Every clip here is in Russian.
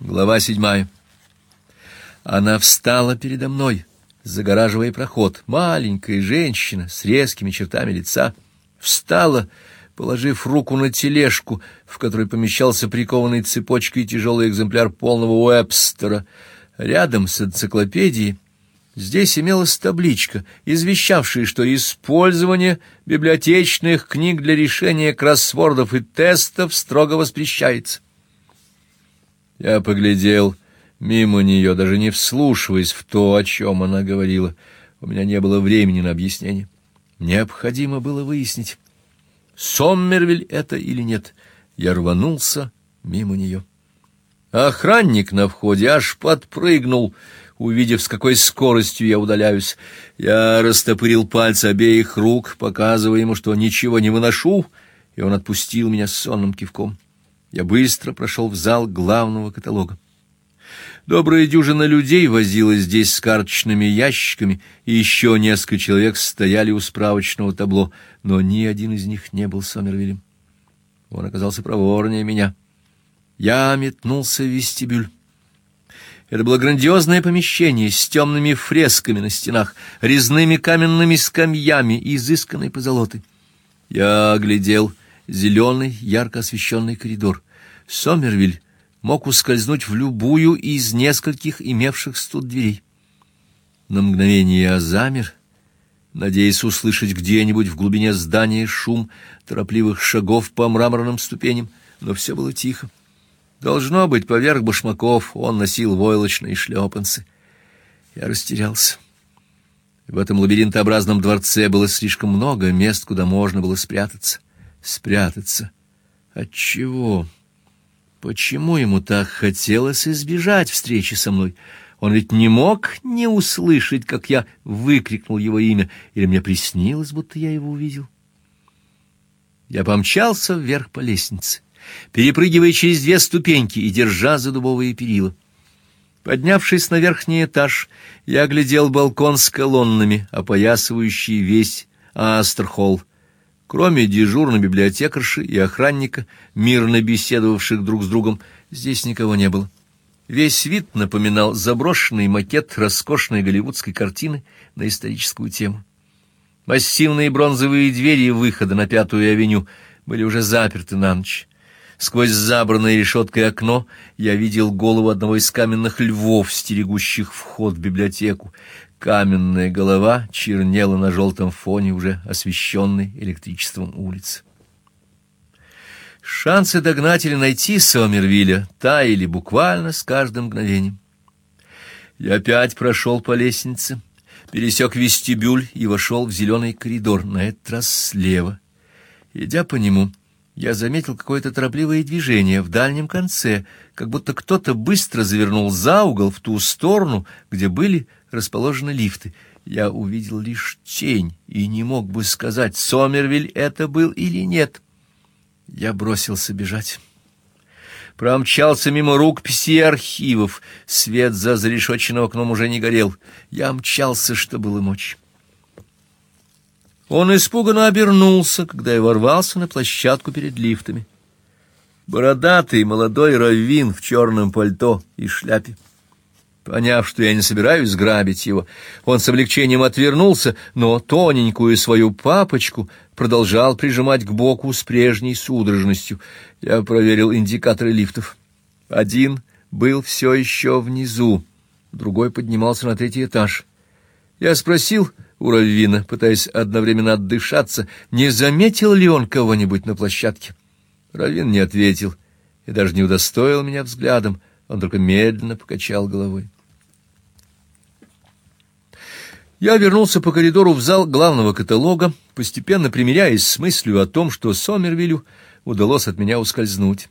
Глава седьмая. Она встала передо мной, загораживая проход. Маленькая женщина с резкими чертами лица встала, положив руку на тележку, в которой помещался прикованный цепочкой тяжелый экземпляр полного Уэбстера. Рядом с энциклопедией здесь имелась табличка, извещавшая, что использование библиотечных книг для решения кроссвордов и тестов строго воспрещается. Я поглядел мимо нее, даже не вслушиваясь в то, о чем она говорила. У меня не было времени на объяснение. Необходимо было выяснить, Соммервиль это или нет. Я рванулся мимо нее. Охранник на входе аж подпрыгнул, увидев, с какой скоростью я удаляюсь. Я растопырил пальцы обеих рук, показывая ему, что ничего не выношу, и он отпустил меня с сонным кивком. Я быстро прошел в зал главного каталога. Добрая дюжина людей возилась здесь с карточными ящиками, и еще несколько человек стояли у справочного табло, но ни один из них не был Сомервилем. Он оказался проворнее меня. Я метнулся в вестибюль. Это было грандиозное помещение с темными фресками на стенах, резными каменными скамьями и изысканной позолотой. Я оглядел зеленый, ярко освещенный коридор. Сомервиль мог ускользнуть в любую из нескольких имевших тут дверей. На мгновение я замер, надеясь услышать где-нибудь в глубине здания шум торопливых шагов по мраморным ступеням, но все было тихо. Должно быть, поверх башмаков он носил войлочные шлепанцы. Я растерялся. В этом лабиринтообразном дворце было слишком много мест, куда можно было спрятаться спрятаться. От чего? Почему ему так хотелось избежать встречи со мной? Он ведь не мог не услышать, как я выкрикнул его имя, или мне приснилось, будто я его увидел. Я помчался вверх по лестнице, перепрыгивая через две ступеньки и держа за дубовые перила. Поднявшись на верхний этаж, я оглядел балкон с колоннами, опоясывающий весь Астерхолл. Кроме дежурной библиотекарши и охранника, мирно беседовавших друг с другом, здесь никого не было. Весь вид напоминал заброшенный макет роскошной голливудской картины на историческую тему. Массивные бронзовые двери выхода на Пятую авеню были уже заперты на ночь. Сквозь забранное решеткой окно я видел голову одного из каменных львов, стерегущих вход в библиотеку. Каменная голова чернела на желтом фоне уже освещенной электричеством улицы. Шансы догнать или найти Сомервилля таяли буквально с каждым мгновением. Я опять прошел по лестнице, пересек вестибюль и вошел в зеленый коридор, на этот раз слева. Идя по нему, я заметил какое-то торопливое движение в дальнем конце, как будто кто-то быстро завернул за угол в ту сторону, где были расположены лифты. Я увидел лишь тень и не мог бы сказать, Сомервиль это был или нет. Я бросился бежать. Промчался мимо рукописей и архивов. Свет за зарешоченным окном уже не горел. Я мчался, что было мочи. Он испуганно обернулся, когда я ворвался на площадку перед лифтами. Бородатый молодой раввин в черном пальто и шляпе. Поняв, что я не собираюсь грабить его, он с облегчением отвернулся, но тоненькую свою папочку продолжал прижимать к боку с прежней судорожностью. Я проверил индикаторы лифтов. Один был все еще внизу, другой поднимался на третий этаж. Я спросил у Раввина, пытаясь одновременно отдышаться, не заметил ли он кого-нибудь на площадке. Раввин не ответил и даже не удостоил меня взглядом, он только медленно покачал головой. Я вернулся по коридору в зал главного каталога, постепенно примиряясь с мыслью о том, что Сомервилю удалось от меня ускользнуть.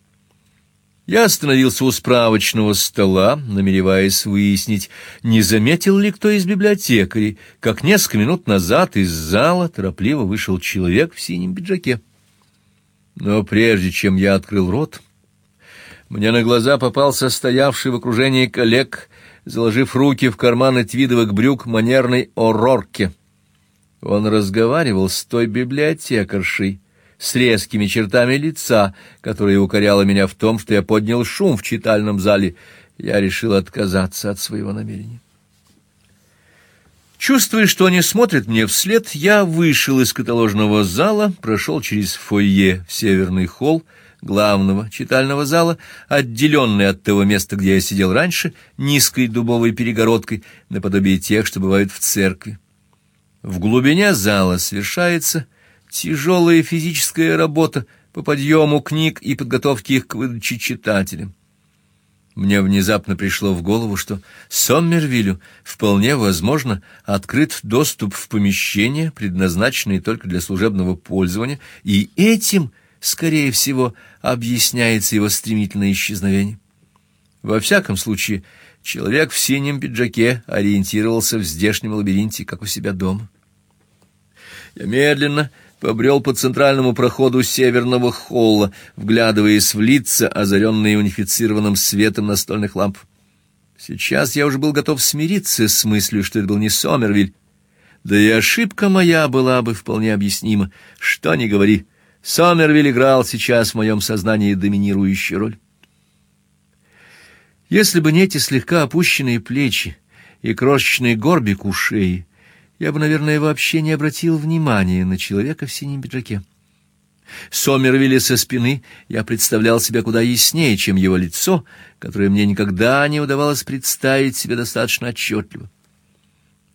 Я остановился у справочного стола, намереваясь выяснить, не заметил ли кто из библиотекарей, как несколько минут назад из зала торопливо вышел человек в синем пиджаке. Но прежде чем я открыл рот, мне на глаза попался стоявший в окружении коллег, заложив руки в карманы твидовых брюк манерный Орорке. Он разговаривал с той библиотекаршей, с резкими чертами лица, которая укоряла меня в том, что я поднял шум в читальном зале, я решил отказаться от своего намерения. Чувствуя, что они смотрят мне вслед, я вышел из каталожного зала, прошел через фойе в северный холл главного читального зала, отделенный от того места, где я сидел раньше, низкой дубовой перегородкой, наподобие тех, что бывают в церкви. В глубине зала совершается тяжелая физическая работа по подъему книг и подготовке их к выдаче читателям. Мне внезапно пришло в голову, что Соммервиллю вполне возможно открыт доступ в помещение, предназначенное только для служебного пользования, и этим, скорее всего, объясняется его стремительное исчезновение. Во всяком случае, человек в синем пиджаке ориентировался в здешнем лабиринте, как у себя дома. Я медленно побрел по центральному проходу северного холла, вглядываясь в лица, озаренные унифицированным светом настольных ламп. Сейчас я уже был готов смириться с мыслью, что это был не Сомервиль. Да и ошибка моя была бы вполне объяснима. Что ни говори, Сомервиль играл сейчас в моем сознании доминирующую роль. Если бы не эти слегка опущенные плечи и крошечный горбик у шеи, я бы, наверное, вообще не обратил внимания на человека в синем пиджаке. Сомервилля со спины я представлял себя куда яснее, чем его лицо, которое мне никогда не удавалось представить себе достаточно отчетливо.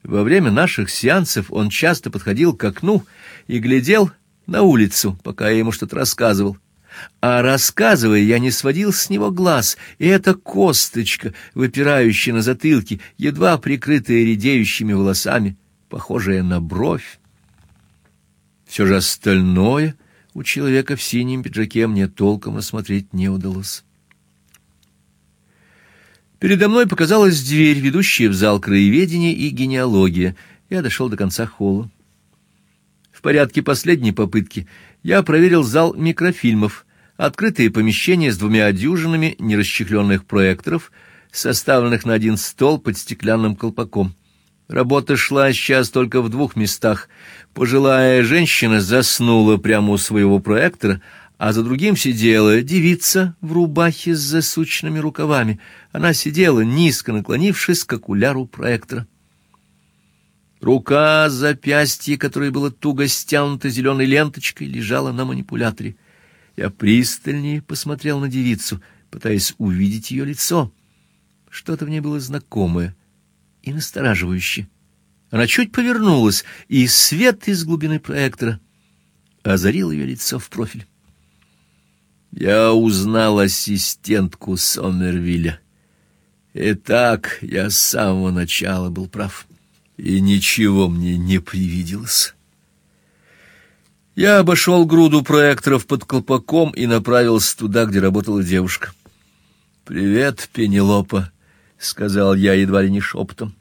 Во время наших сеансов он часто подходил к окну и глядел на улицу, пока я ему что-то рассказывал. А рассказывая, я не сводил с него глаз, и эта косточка, выпирающая на затылке, едва прикрытая редеющими волосами, похожая на бровь. Все же остальное у человека в синем пиджаке мне толком осмотреть не удалось. Передо мной показалась дверь, ведущая в зал краеведения и генеалогия. Я дошел до конца холла. В порядке последней попытки я проверил зал микрофильмов, открытые помещения с двумя дюжинами нерасчехленных проекторов, составленных на один стол под стеклянным колпаком. Работа шла сейчас только в двух местах. Пожилая женщина заснула прямо у своего проектора, а за другим сидела девица в рубахе с засученными рукавами. Она сидела, низко наклонившись к окуляру проектора. Рука запястье, которое было туго стянуто зеленой ленточкой, лежала на манипуляторе. Я пристальнее посмотрел на девицу, пытаясь увидеть ее лицо. Что-то в ней было знакомое и настораживающе. Она чуть повернулась, и свет из глубины проектора озарил ее лицо в профиль. Я узнал ассистентку Сомервилля. Итак, я с самого начала был прав, и ничего мне не привиделось. Я обошел груду проекторов под колпаком и направился туда, где работала девушка. «Привет, Пенелопа», сказал я едва ли не шепотом.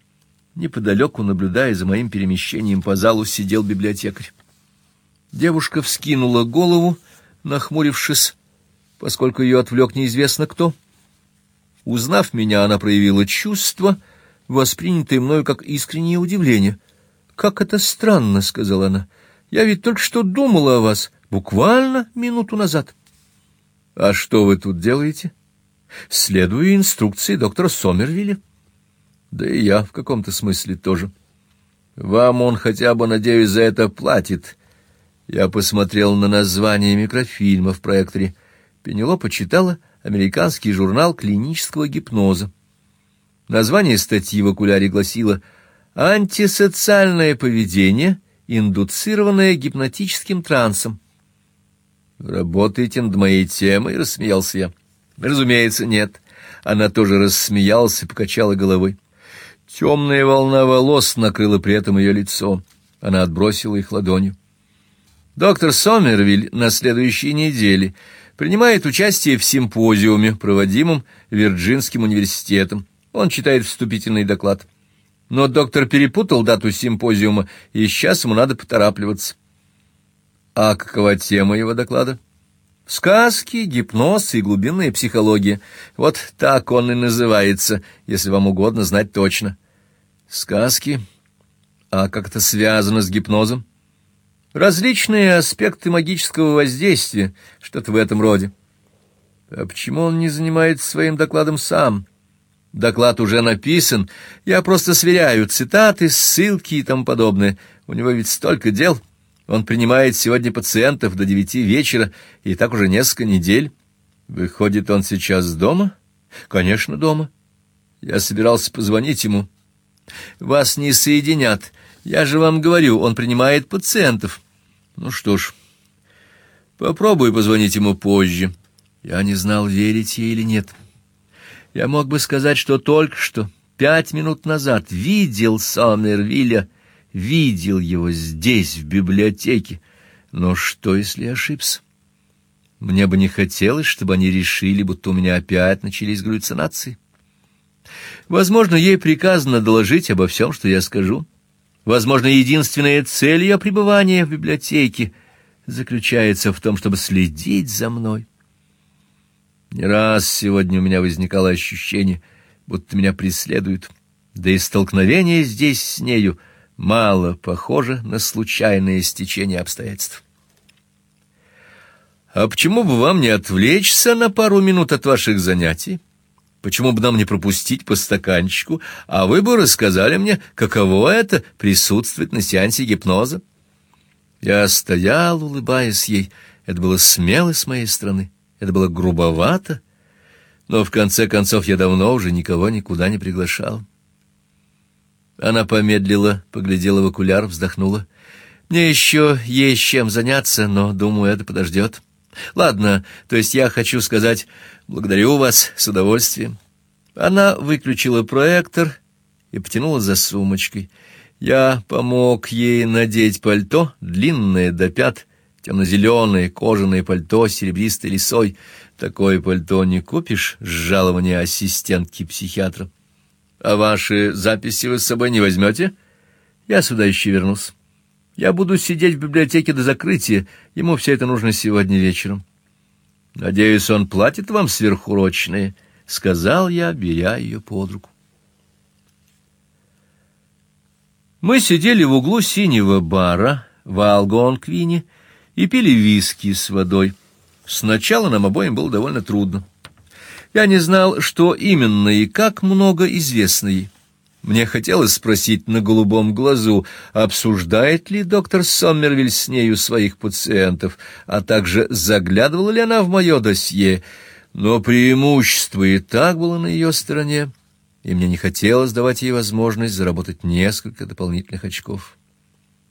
Неподалеку, наблюдая за моим перемещением по залу, сидел библиотекарь. Девушка вскинула голову, нахмурившись, поскольку ее отвлек неизвестно кто. Узнав меня, она проявила чувство, воспринятое мною как искреннее удивление. «Как это странно», — сказала она. «Я ведь только что думала о вас, буквально минуту назад». «А что вы тут делаете?» Следую инструкции доктора Сомервилля. Да и я в каком-то смысле тоже. Вам он хотя бы, надеюсь, за это платит. Я посмотрел на название микрофильма в проекторе. Пенелопа читала американский журнал клинического гипноза. Название статьи в окуляре гласило «Антисоциальное поведение, индуцированное гипнотическим трансом». «Работаете над моей темой?» — рассмеялся я. Разумеется, нет. Она тоже рассмеялась и покачала головой. Темная волна волос накрыла при этом ее лицо. Она отбросила их ладонью. Доктор Сомервиль на следующей неделе принимает участие в симпозиуме, проводимом Вирджинским университетом. Он читает вступительный доклад. Но доктор перепутал дату симпозиума, и сейчас ему надо поторапливаться. А какова тема его доклада? Сказки, гипноз и глубинная психология. Вот так он и называется, если вам угодно знать точно. Сказки? А как это связано с гипнозом? Различные аспекты магического воздействия, что-то в этом роде. А почему он не занимается своим докладом сам? Доклад уже написан, я просто сверяю цитаты, ссылки и тому подобное. У него ведь столько дел. Он принимает сегодня пациентов до девяти вечера, и так уже несколько недель. Выходит, он сейчас дома? Конечно, дома. Я собирался позвонить ему. Вас не соединят. Я же вам говорю, он принимает пациентов. Ну что ж, попробуй позвонить ему позже. Я не знал, верить ей или нет. Я мог бы сказать, что только что, пять минут назад, видел Сомервилля, видел его здесь, в библиотеке. Но что, если ошибся? Мне бы не хотелось, чтобы они решили, будто у меня опять начались галлюцинации. Возможно, ей приказано доложить обо всем, что я скажу. Возможно, единственная цель ее пребывания в библиотеке заключается в том, чтобы следить за мной. Не раз сегодня у меня возникало ощущение, будто меня преследуют, да и столкновение здесь с нею мало похоже на случайное стечение обстоятельств. А почему бы вам не отвлечься на пару минут от ваших занятий? Почему бы нам не пропустить по стаканчику, а вы бы рассказали мне, каково это присутствовать на сеансе гипноза? Я стоял, улыбаясь ей. Это было смело с моей стороны, это было грубовато, но в конце концов я давно уже никого никуда не приглашал. Она помедлила, поглядела в окуляр, вздохнула. Мне еще есть чем заняться, но, думаю, это подождет. Ладно, то есть я хочу сказать, благодарю вас с удовольствием. Она выключила проектор и потянула за сумочкой. Я помог ей надеть пальто, длинное до пят, темно-зеленое кожаное пальто с серебристой лисой. Такое пальто не купишь с жалования ассистентки психиатра. А ваши записи вы с собой не возьмете? Я сюда еще вернусь. Я буду сидеть в библиотеке до закрытия. Ему все это нужно сегодня вечером. Надеюсь, он платит вам сверхурочные, сказал я, беря ее под руку. Мы сидели в углу синего бара в Алгонквине и пили виски с водой. Сначала нам обоим было довольно трудно. Я не знал, что именно и как много известно ей. Мне хотелось спросить на голубом глазу, обсуждает ли доктор Соммервиль с нею своих пациентов, а также заглядывала ли она в мое досье, но преимущество и так было на ее стороне, и мне не хотелось давать ей возможность заработать несколько дополнительных очков.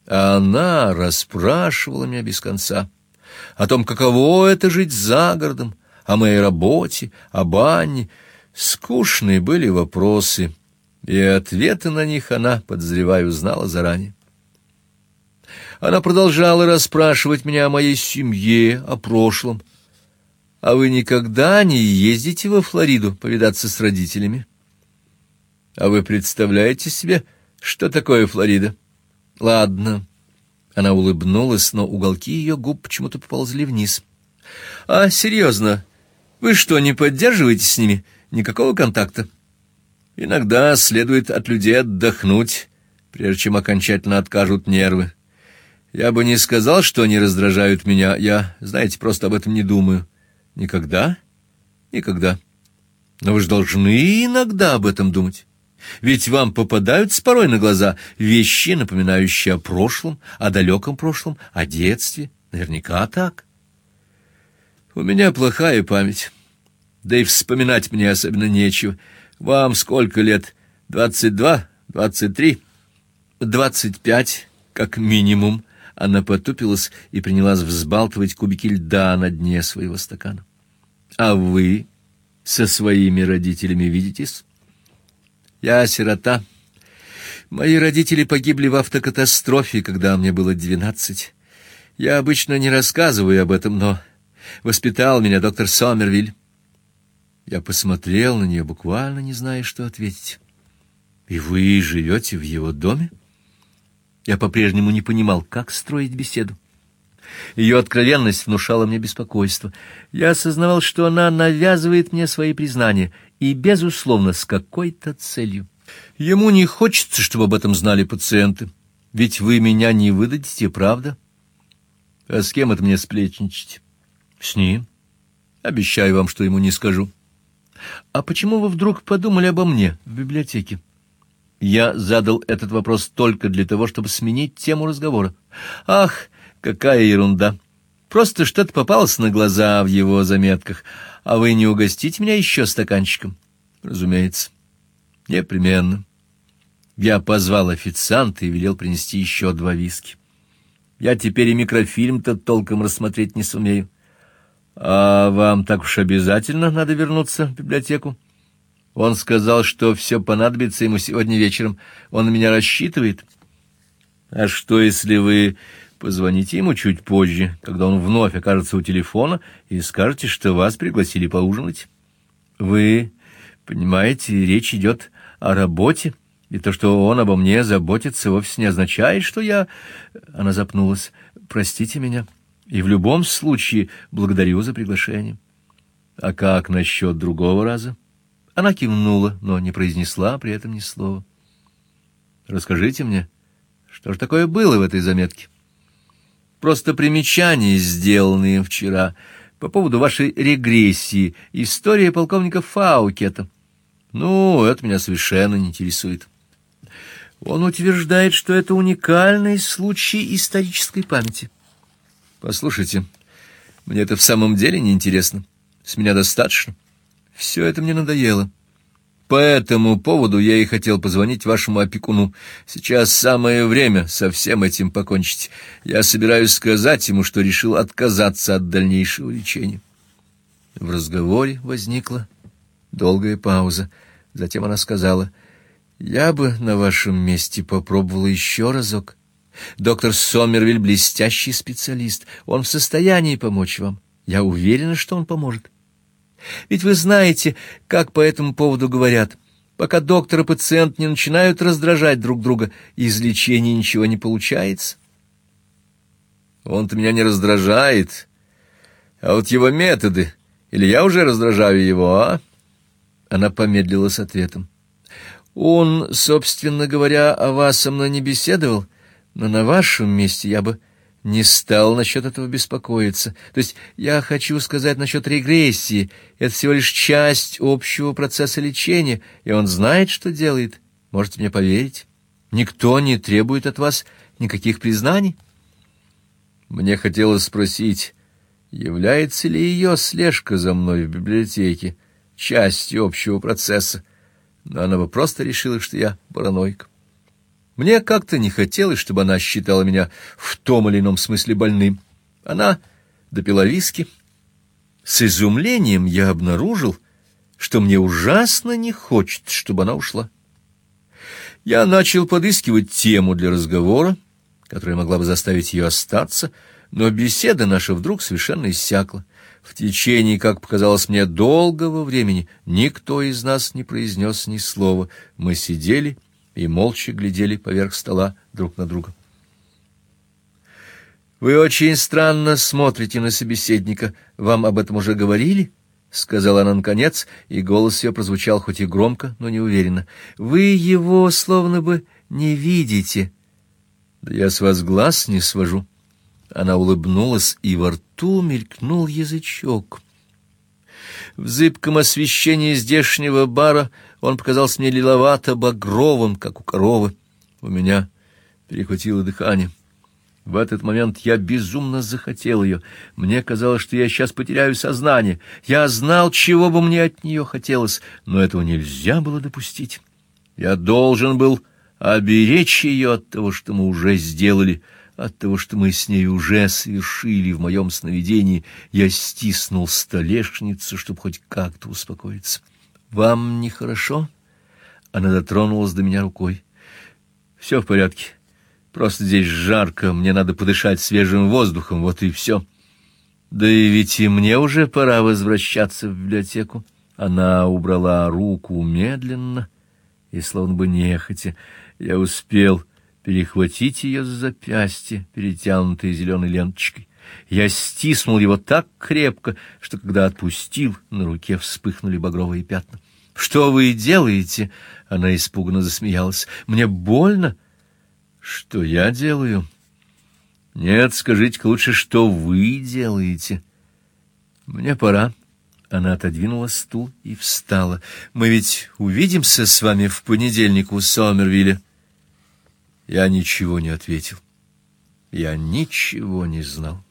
А она расспрашивала меня без конца о том, каково это жить за городом, о моей работе, о бане. Скучные были вопросы — и ответы на них она, подозреваю, знала заранее. Она продолжала расспрашивать меня о моей семье, о прошлом. А вы никогда не ездите во Флориду повидаться с родителями? А вы представляете себе, что такое Флорида? Ладно. Она улыбнулась, но уголки ее губ почему-то поползли вниз. А серьезно, вы что, не поддерживаете с ними никакого контакта? Иногда следует от людей отдохнуть, прежде чем окончательно откажут нервы. Я бы не сказал, что они раздражают меня. Я, знаете, просто об этом не думаю. Никогда? Никогда. Но вы же должны иногда об этом думать. Ведь вам попадаются порой на глаза вещи, напоминающие о прошлом, о далеком прошлом, о детстве. Наверняка так. У меня плохая память. Да и вспоминать мне особенно нечего. Вам сколько лет? Двадцать два? Двадцать три? Двадцать пять, как минимум. Она потупилась и принялась взбалтывать кубики льда на дне своего стакана. А вы со своими родителями видитесь? Я сирота. Мои родители погибли в автокатастрофе, когда мне было двенадцать. Я обычно не рассказываю об этом, но воспитал меня доктор Сомервиль. Я посмотрел на нее, буквально не зная, что ответить. И вы живете в его доме? Я по-прежнему не понимал, как строить беседу. Ее откровенность внушала мне беспокойство. Я осознавал, что она навязывает мне свои признания, и безусловно, с какой-то целью. Ему не хочется, чтобы об этом знали пациенты. Ведь вы меня не выдадите, правда? А с кем это мне сплетничать? С ним. Обещаю вам, что ему не скажу. А почему вы вдруг подумали обо мне в библиотеке? Я задал этот вопрос только для того, чтобы сменить тему разговора. Ах, какая ерунда. Просто что-то попалось на глаза в его заметках. А вы не угостите меня еще стаканчиком? Разумеется. Непременно. Я позвал официанта и велел принести еще два виски. Я теперь и микрофильм-то толком рассмотреть не сумею. А вам так уж обязательно надо вернуться в библиотеку? Он сказал, что все понадобится ему сегодня вечером. Он на меня рассчитывает. А что, если вы позвоните ему чуть позже, когда он вновь окажется у телефона, и скажете, что вас пригласили поужинать? Вы понимаете, речь идет о работе, и то, что он обо мне заботится, вовсе не означает, что я... Она запнулась. Простите меня. И в любом случае благодарю за приглашение. А как насчет другого раза? Она кивнула, но не произнесла при этом ни слова. Расскажите мне, что же такое было в этой заметке? Просто примечания, сделанные вчера по поводу вашей регрессии, история полковника Фаукета. Ну, это меня совершенно не интересует. Он утверждает, что это уникальный случай исторической памяти. Послушайте, мне это в самом деле не интересно. С меня достаточно. Все это мне надоело. По этому поводу я и хотел позвонить вашему опекуну. Сейчас самое время со всем этим покончить. Я собираюсь сказать ему, что решил отказаться от дальнейшего лечения. В разговоре возникла долгая пауза. Затем она сказала: "Я бы на вашем месте попробовала еще разок. Доктор Сомервиль блестящий специалист. Он в состоянии помочь вам. Я уверена, что он поможет. Ведь вы знаете, как по этому поводу говорят. Пока доктор и пациент не начинают раздражать друг друга, из лечения ничего не получается. Он-то меня не раздражает, а вот его методы. Или я уже раздражаю его, а? Она помедлила с ответом. Он, собственно говоря, о вас со мной не беседовал, но на вашем месте я бы не стал насчет этого беспокоиться. То есть я хочу сказать насчет регрессии. Это всего лишь часть общего процесса лечения, и он знает, что делает. Можете мне поверить? Никто не требует от вас никаких признаний. Мне хотелось спросить, является ли ее слежка за мной в библиотеке частью общего процесса, но она бы просто решила, что я параноик. Мне как-то не хотелось, чтобы она считала меня в том или ином смысле больным. Она допила виски. С изумлением я обнаружил, что мне ужасно не хочется, чтобы она ушла. Я начал подыскивать тему для разговора, которая могла бы заставить ее остаться, но беседа наша вдруг совершенно иссякла. В течение, как показалось мне, долгого времени никто из нас не произнес ни слова. Мы сидели и молча глядели поверх стола друг на друга. Вы очень странно смотрите на собеседника. Вам об этом уже говорили? сказала она наконец, и голос ее прозвучал хоть и громко, но неуверенно. Вы его словно бы не видите. Да я с вас глаз не свожу. Она улыбнулась, и во рту мелькнул язычок. В зыбком освещении здешнего бара он показался мне лиловато-багровым, как у коровы. У меня перехватило дыхание. В этот момент я безумно захотел ее. Мне казалось, что я сейчас потеряю сознание. Я знал, чего бы мне от нее хотелось, но этого нельзя было допустить. Я должен был оберечь ее от того, что мы уже сделали — от того, что мы с ней уже совершили в моем сновидении, я стиснул столешницу, чтобы хоть как-то успокоиться. Вам нехорошо? Она дотронулась до меня рукой. Все в порядке. Просто здесь жарко, мне надо подышать свежим воздухом, вот и все. Да и ведь и мне уже пора возвращаться в библиотеку. Она убрала руку медленно и словно бы нехотя. Я успел перехватить ее за запястье, перетянутое зеленой ленточкой. Я стиснул его так крепко, что когда отпустил, на руке вспыхнули багровые пятна. Что вы делаете? Она испуганно засмеялась. Мне больно. Что я делаю? Нет, скажите лучше, что вы делаете. Мне пора. Она отодвинула стул и встала. Мы ведь увидимся с вами в понедельник у Сомервилля. Я ничего не ответил. Я ничего не знал.